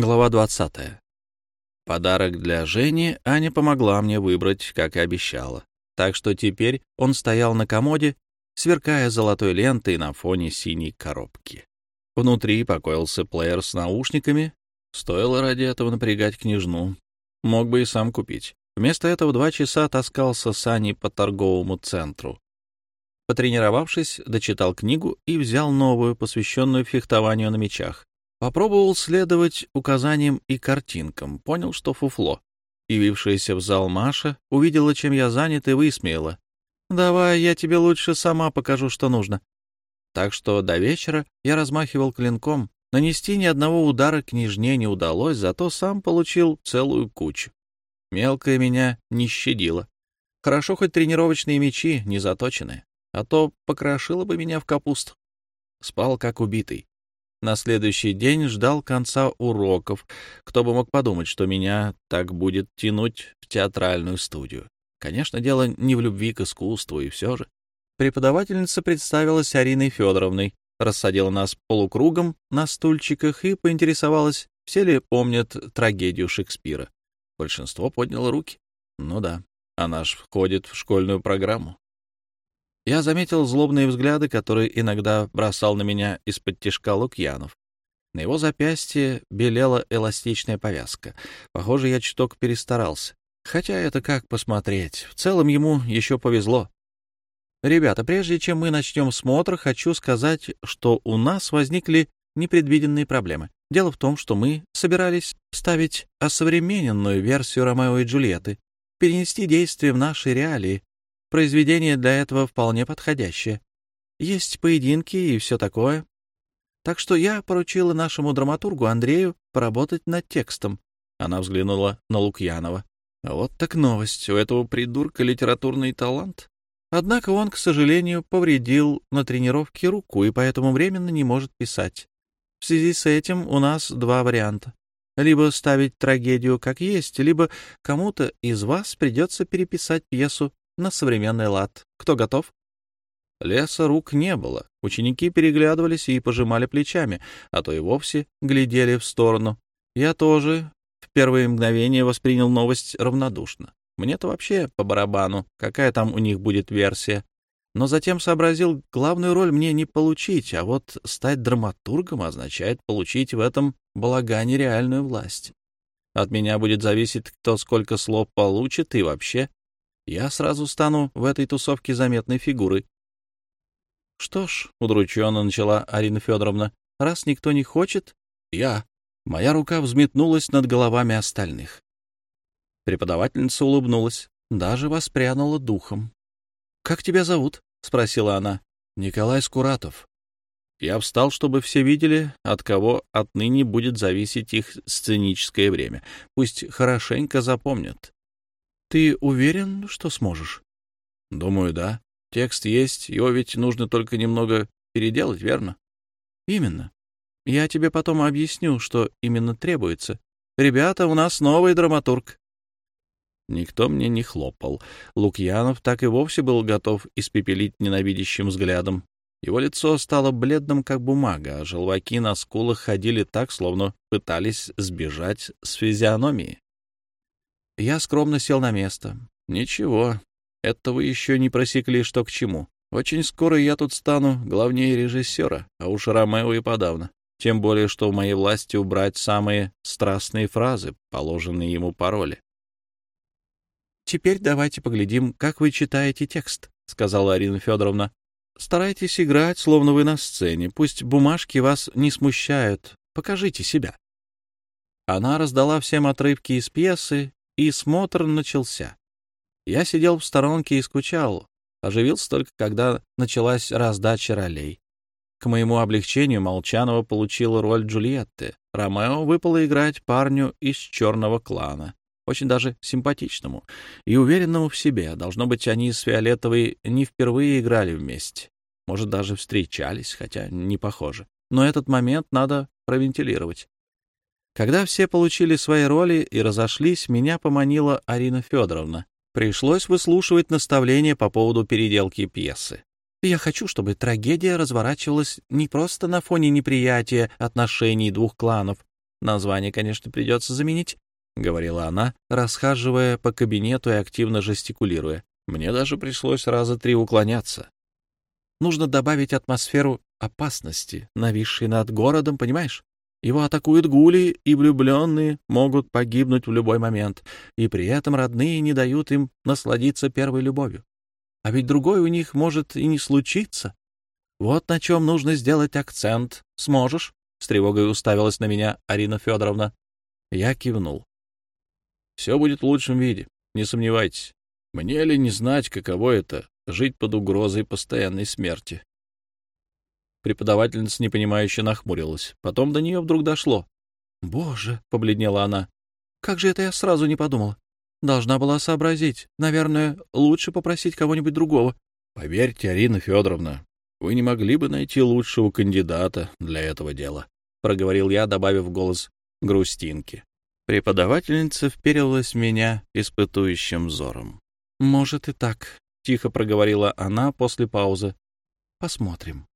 Глава 20. Подарок для Жени Аня помогла мне выбрать, как и обещала. Так что теперь он стоял на комоде, сверкая золотой лентой на фоне синей коробки. Внутри покоился плеер с наушниками. Стоило ради этого напрягать княжну. Мог бы и сам купить. Вместо этого два часа таскался с Аней по торговому центру. Потренировавшись, дочитал книгу и взял новую, посвященную фехтованию на мечах. Попробовал следовать указаниям и картинкам, понял, что фуфло. Явившаяся в зал Маша увидела, чем я занят, и высмеяла. «Давай, я тебе лучше сама покажу, что нужно». Так что до вечера я размахивал клинком. Нанести ни одного удара княжне не удалось, зато сам получил целую кучу. Мелкая меня не щадила. Хорошо хоть тренировочные мечи не заточены, а то покрошила бы меня в капусту. Спал как убитый. На следующий день ждал конца уроков. Кто бы мог подумать, что меня так будет тянуть в театральную студию. Конечно, дело не в любви к искусству, и все же. Преподавательница представилась Ариной Федоровной, рассадила нас полукругом на стульчиках и поинтересовалась, все ли помнят трагедию Шекспира. Большинство подняло руки. Ну да, она ж входит в школьную программу. Я заметил злобные взгляды, которые иногда бросал на меня из-под тишка Лукьянов. На его запястье белела эластичная повязка. Похоже, я чуток перестарался. Хотя это как посмотреть. В целом ему еще повезло. Ребята, прежде чем мы начнем смотр, хочу сказать, что у нас возникли непредвиденные проблемы. Дело в том, что мы собирались ставить осовремененную версию Ромео и Джульетты, перенести действие в наши реалии, Произведение для этого вполне подходящее. Есть поединки и все такое. Так что я поручила нашему драматургу Андрею поработать над текстом. Она взглянула на Лукьянова. Вот так новость. У этого придурка литературный талант. Однако он, к сожалению, повредил на тренировке руку и поэтому временно не может писать. В связи с этим у нас два варианта. Либо ставить трагедию как есть, либо кому-то из вас придется переписать пьесу на современный лад. Кто готов? Леса рук не было. Ученики переглядывались и пожимали плечами, а то и вовсе глядели в сторону. Я тоже в первые мгновения воспринял новость равнодушно. Мне-то вообще по барабану, какая там у них будет версия. Но затем сообразил, главную роль мне не получить, а вот стать драматургом означает получить в этом балагане реальную власть. От меня будет зависеть, кто сколько слов получит и вообще я сразу стану в этой тусовке заметной фигурой. — Что ж, — удрученно начала Арина Федоровна, — раз никто не хочет, я. Моя рука взметнулась над головами остальных. Преподавательница улыбнулась, даже воспрянула духом. — Как тебя зовут? — спросила она. — Николай Скуратов. Я встал, чтобы все видели, от кого отныне будет зависеть их сценическое время. Пусть хорошенько запомнят. Ты уверен, что сможешь? — Думаю, да. Текст есть, его ведь нужно только немного переделать, верно? — Именно. Я тебе потом объясню, что именно требуется. Ребята, у нас новый драматург. Никто мне не хлопал. Лукьянов так и вовсе был готов испепелить ненавидящим взглядом. Его лицо стало бледным, как бумага, а желваки на скулах ходили так, словно пытались сбежать с физиономии. Я скромно сел на место. Ничего, это вы еще не просекли, что к чему. Очень скоро я тут стану главнее режиссера, а уж Ромео и подавно. Тем более, что в моей власти убрать самые страстные фразы, положенные ему пароли. «Теперь давайте поглядим, как вы читаете текст», — сказала Арина Федоровна. «Старайтесь играть, словно вы на сцене. Пусть бумажки вас не смущают. Покажите себя». Она раздала всем отрывки из пьесы, и смотр начался. Я сидел в сторонке и скучал, оживился только, когда началась раздача ролей. К моему облегчению Молчанова получила роль Джульетты. Ромео выпало играть парню из черного клана, очень даже симпатичному и уверенному в себе. Должно быть, они с Фиолетовой не впервые играли вместе. Может, даже встречались, хотя не похоже. Но этот момент надо провентилировать. Когда все получили свои роли и разошлись, меня поманила Арина Федоровна. Пришлось выслушивать наставления по поводу переделки пьесы. Я хочу, чтобы трагедия разворачивалась не просто на фоне неприятия отношений двух кланов, Название, конечно, придется заменить, — говорила она, расхаживая по кабинету и активно жестикулируя. Мне даже пришлось раза три уклоняться. Нужно добавить атмосферу опасности, нависшей над городом, понимаешь? Его атакуют гули, и влюбленные могут погибнуть в любой момент, и при этом родные не дают им насладиться первой любовью. А ведь другой у них может и не случиться. Вот на чем нужно сделать акцент. Сможешь? — с тревогой уставилась на меня Арина Федоровна. Я кивнул. «Все будет в лучшем виде, не сомневайтесь. Мне ли не знать, каково это — жить под угрозой постоянной смерти?» Преподавательница непонимающе нахмурилась. Потом до нее вдруг дошло. «Боже!» — побледнела она. «Как же это я сразу не подумала? Должна была сообразить. Наверное, лучше попросить кого-нибудь другого». «Поверьте, Арина Федоровна, вы не могли бы найти лучшего кандидата для этого дела», — проговорил я, добавив голос грустинки. Преподавательница вперилась в меня испытующим взором. «Может и так», — тихо проговорила она после паузы. «Посмотрим».